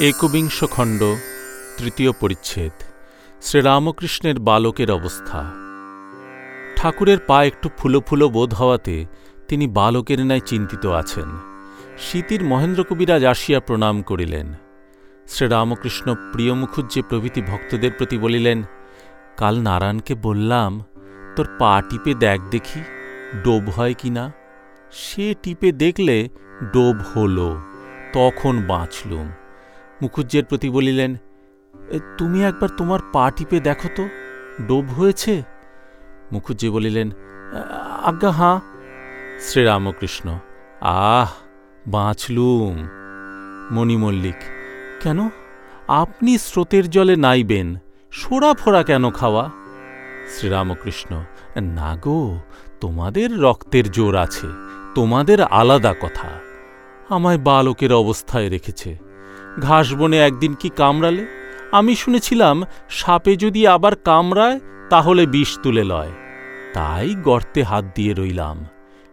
একবিংশ খণ্ড, তৃতীয় পরিচ্ছেদ, শ্রীরামকৃষ্ণের বালকের অবস্থা। ঠাকুরের পা একটু ফুলো ফুলো বোধ হওয়াতে তিনি বালকের ন্যায় চিন্তিত আছেন। শীতির মহেন্দ্র কবিরাজ আসিয়া প্রণাম করিলেন। শ্রীরামকৃষ্ণ প্রিয় মুখুজ্জে প্রভৃতি ভক্তদের প্রতি বলিলেন, কাল নারায়ণকে বললাম, তোর পা টিপে দেখ দেখি, ডোব হয় কি না? সে টিপে দেখলে ডোব হলো, তখন বাঁচলুম। মুখুজ্জের প্রতি বলিলেন "এ, তুমি একবার তোমার পা টিপে দেখো তো ডোব হয়েছে? মুখুজ্জে বলিলেন আজ্ঞা হাঁ। শ্রীরামকৃষ্ণ আহ বাঁচলুম। মণি মল্লিক কেন? আপনি স্রোতের জলে নাইবেন সোড়া ফোড়া কেন খাওয়া? শ্রীরামকৃষ্ণ না গো তোমাদের রক্তের জোর আছে তোমাদের আলাদা কথা আমায় বালকের অবস্থায় রেখেছে। ঘাস বনে একদিন কি কামড়ালে? আমি শুনেছিলাম, সাপে যদি আবার কামড়ায়, তাহলে বিষ তুলে লয়। তাই গর্তে হাত দিয়ে রইলাম।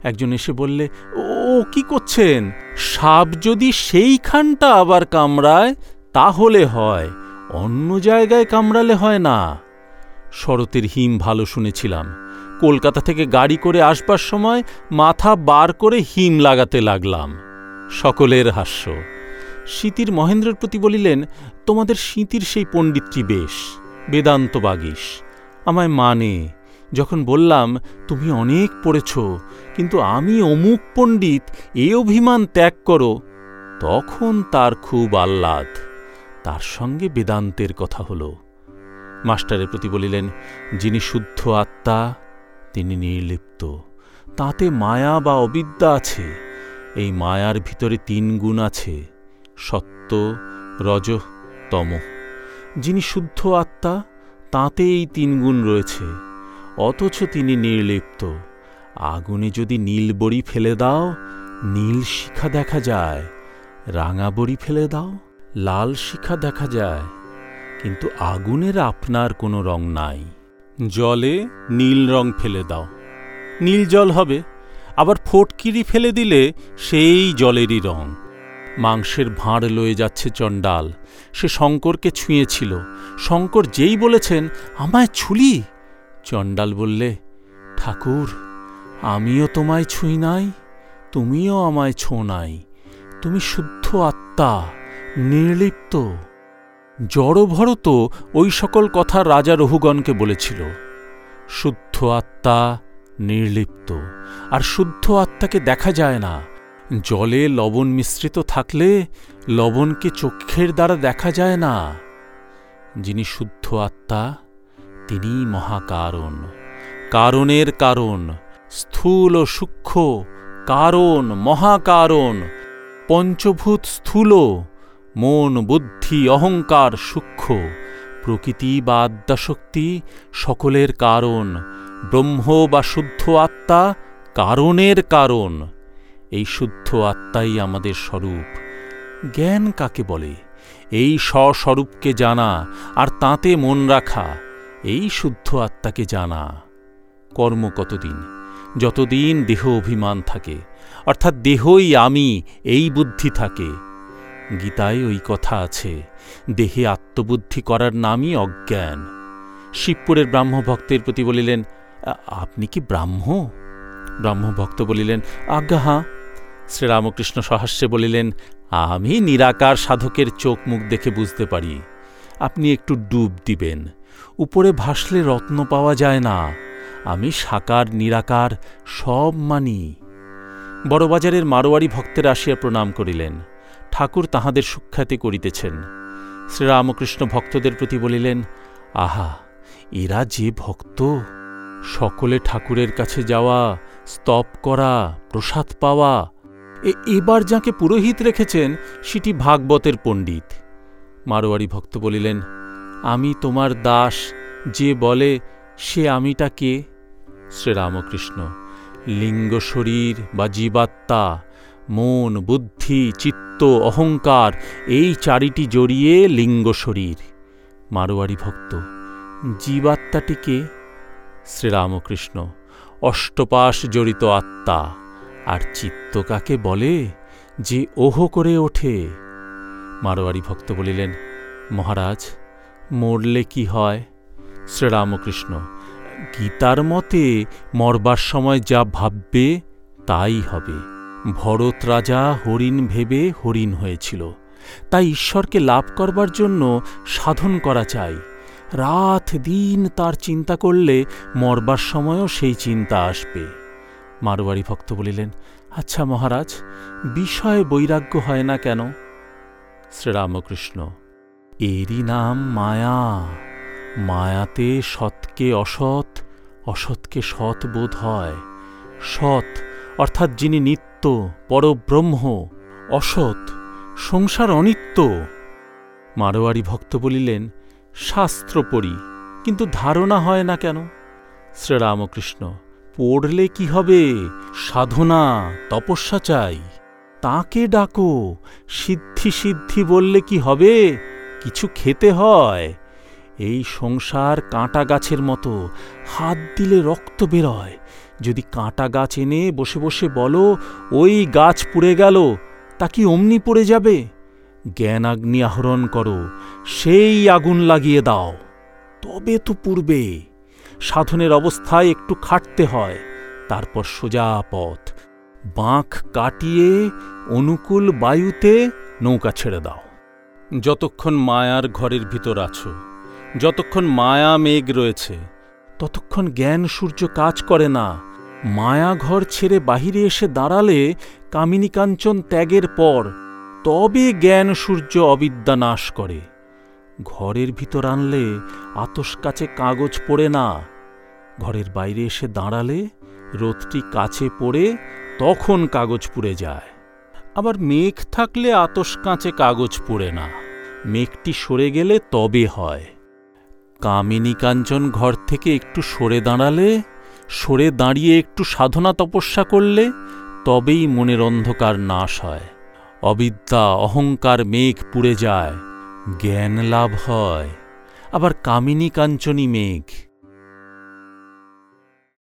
একজন এসে বললে, ও কি করছেন? সাপ যদি সেইখানটা আবার কামড়ায়, তাহলে হয়, অন্য জায়গায় কামড়ালে হয় না। শরতের হিম ভালো শুনেছিলাম। কলকাতা থেকে গাড়ি করে আসবার সময় মাথা বার করে হিম লাগাতে লাগলাম। সকলের হাস্য। শীতির মহেন্দ্রের প্রতি বলিলেন, তোমাদের শীতির সেই পণ্ডিতটি বেশ, বেদান্ত বাগিস আমায় মানে যখন বললাম, তুমি অনেক পড়েছ, কিন্তু আমি অমুক পণ্ডিত, এ অভিমান ত্যাগ করো, তখন তার খুব আহ্লাদ, তার সঙ্গে বেদান্তের কথা হলো। মাস্টারের প্রতি বলিলেন, যিনি শুদ্ধ আত্মা, তিনি নির্লিপ্ত, তাতে মায়া বা অবিদ্যা আছে, এই মায়ার ভিতরে তিন গুণ আছে। সত্য রজ তম যিনি শুদ্ধ আত্মা তাতে এই তিন গুণ রয়েছে, অথচ তিনি নির্লিপ্ত। আগুনে যদি নীল বড়ি ফেলে দাও, নীল শিখা দেখা যায়, রাঙা বড়ি ফেলে দাও, লাল শিখা দেখা যায়। কিন্তু আগুনের আপনার কোনো রং নাই। জলে নীল রং ফেলে দাও। নীল জল হবে, আবার ফটকিরি ফেলে দিলে সেই জলেরই রং। মাংসের ভাঁড় লয়ে যাচ্ছে চণ্ডাল। সে শঙ্করকে ছুঁয়েছিল। শঙ্কর যেই বলেছেন, আমায় ছুলি? চণ্ডাল বললে, ঠাকুর, আমিও তোমায় ছুঁই নাই, তুমিও আমায় ছো নাই। তুমি শুদ্ধ আত্মা, নির্লিপ্ত। জড়ভর তো ওই সকল কথা রাজা রহুগণকে বলেছিল। শুদ্ধ আত্মা, নির্লিপ্ত। আর শুদ্ধ আত্মাকে দেখা যায় না। জলে লবণ মিশ্রিত থাকলে লবণকে চক্ষের দ্বারা দেখা যায় না। যিনি শুদ্ধ আত্মা তিনি মহাকারণ। কারণের কারণ, স্থূল সূক্ষ্ম। কারণ, মহাকারণ। পঞ্চভূত স্থূল, মন, বুদ্ধি, অহংকার, সূক্ষ্ম। প্রকৃতি বা আদ্যাশক্তি সকলের কারণ। ব্রহ্ম বা শুদ্ধ আত্মা কারণের কারণ। শুদ্ধ আত্মাই আমাদের স্বরূপ। জ্ঞান কাকে বলে? এই স্বস্বরূপকে জানা, আর তাতে মন রাখা, এই শুদ্ধ আত্মাকে জানা। কর্ম কতদিন? যতদিন দেহ অভিমান থাকে, অর্থাৎ দেহই আমি, এই বুদ্ধি থাকে। গীতায় ওই কথা আছে, দেহে আত্মবুদ্ধি করার নামই অজ্ঞান। শিবপুরের ব্রাহ্মভক্তের প্রতি বলিলেন আপনি কি ব্রাহ্ম? ব্রাহ্মভক্ত বলিলেন, আজ্ঞা হাঁ শ্রীরামকৃষ্ণ সহাস্যে বলিলেন, আমি নিরাকার সাধকের চোখ মুখ দেখে বুঝতে পারি। আপনি একটু ডুব দিবেন। উপরে ভাসলে রত্ন পাওয়া যায় না। আমি সাকার, নিরাকার, সব মানি। বড়বাজারের মারোয়ারি ভক্তের আসিয়া প্রণাম করিলেন। ঠাকুর তাহাদের সুখ্যাতি করিতেছেন। শ্রীরামকৃষ্ণ ভক্তদের প্রতি বলিলেন, আহা, এরা যে ভক্ত! সকলে ঠাকুরের কাছে যাওয়া, স্তব করা, প্রসাদ পাওয়া এবার যাকে পুরোহিত রেখেছেন, সেটি ভাগবতের পণ্ডিত। মারোয়ারি ভক্ত বলিলেন, আমি তোমার দাস, যে বলে, সে আমিটা কে? শ্রীরামকৃষ্ণ, লিঙ্গ শরীর বা জীবাত্মা, মন, বুদ্ধি, চিত্ত, অহংকার, এই চারিটি জড়িয়ে লিঙ্গ শরীর। মারোয়ারি ভক্ত জীবাত্মাটিকে শ্রীরামকৃষ্ণ, অষ্টপাশ জড়িত আত্মা। আর চিত্ত কাকে বলে যে ওহ করে ওঠে? মারোয়ারি ভক্ত বলিলেন, মহারাজ, মরলে কি হয়? শ্রীরামকৃষ্ণ, গীতার মতে মরবার সময় যা ভাববে তাই হবে। ভরত রাজা হরিণ ভেবে হরিণ হয়েছিল। তাই ঈশ্বরকে লাভ করবার জন্য সাধন করা চাই। রাত দিন তার চিন্তা করলে মরবার সময়ও সেই চিন্তা আসবে। মারোয়ারি ভক্ত বলিলেন আচ্ছা মহারাজ, বিষয় বৈরাগ্য হয় না কেন? শ্রীরামকৃষ্ণ, এরই নাম মায়া। মায়াতে সৎকে অসৎ, অসৎকে সৎ বোধ হয়। সৎ অর্থাৎ যিনি নিত্য, পরব্রহ্ম, অসৎ, সংসার অনিত্য। মারোয়ারি ভক্ত বলিলেন শাস্ত্র পড়ি কিন্তু ধারণা হয় না কেন? শ্রীরামকৃষ্ণ পড়লে কি হবে? সাধনা, তপস্যা চাই। তাকে ডাকো, সিদ্ধি সিদ্ধি বললে কি হবে? কিছু খেতে হয়। এই সংসার কাঁটা গাছের মতো, হাত দিলে রক্ত বেরোয়। যদি কাঁটা গাছ এনে বসে বসে বলো, ওই গাছ পুড়ে গেল, তা কি অমনি পড়ে যাবে? জ্ঞান আগ্নি আহরণ করো, সেই আগুন লাগিয়ে দাও। তবে তো পূর্বে সাধনের অবস্থায় একটু খাটতে হয়, তারপর সোজা পথ। বাঁক কাটিয়ে অনুকূল বায়ুতে নৌকা ছেড়ে দাও। যতক্ষণ মায়ার ঘরের ভিতর আছো, যতক্ষণ মায়া মেঘ রয়েছে, ততক্ষণ জ্ঞান সূর্য কাজ করে না। মায়া ঘর ছেড়ে বাহিরে এসে দাঁড়ালে কামিনী কাঞ্চন ত্যাগের পর তবে জ্ঞান সূর্য অবিদ্যা নাশ করে। ঘরের ভিতর আনলে আতস কাছে কাগজ পড়ে না। ঘরের বাইরে এসে দাঁড়ালে রোদটি কাছে পড়ে তখন কাগজ পুড়ে যায়। আবার মেঘ থাকলে আতস কাঁচে কাগজ পড়ে না। মেঘটি সরে গেলে তবে হয়। কামিনী কাঞ্চন ঘর থেকে একটু সরে দাঁড়ালে, সরে দাঁড়িয়ে একটু সাধনা তপস্যা করলে তবেই মনের অন্ধকার নাশ হয়। অবিদ্যা, অহংকার, মেঘ পুড়ে যায়। জ্ঞান লাভ হয় আবার কামিনী কাঞ্চনী মেঘ।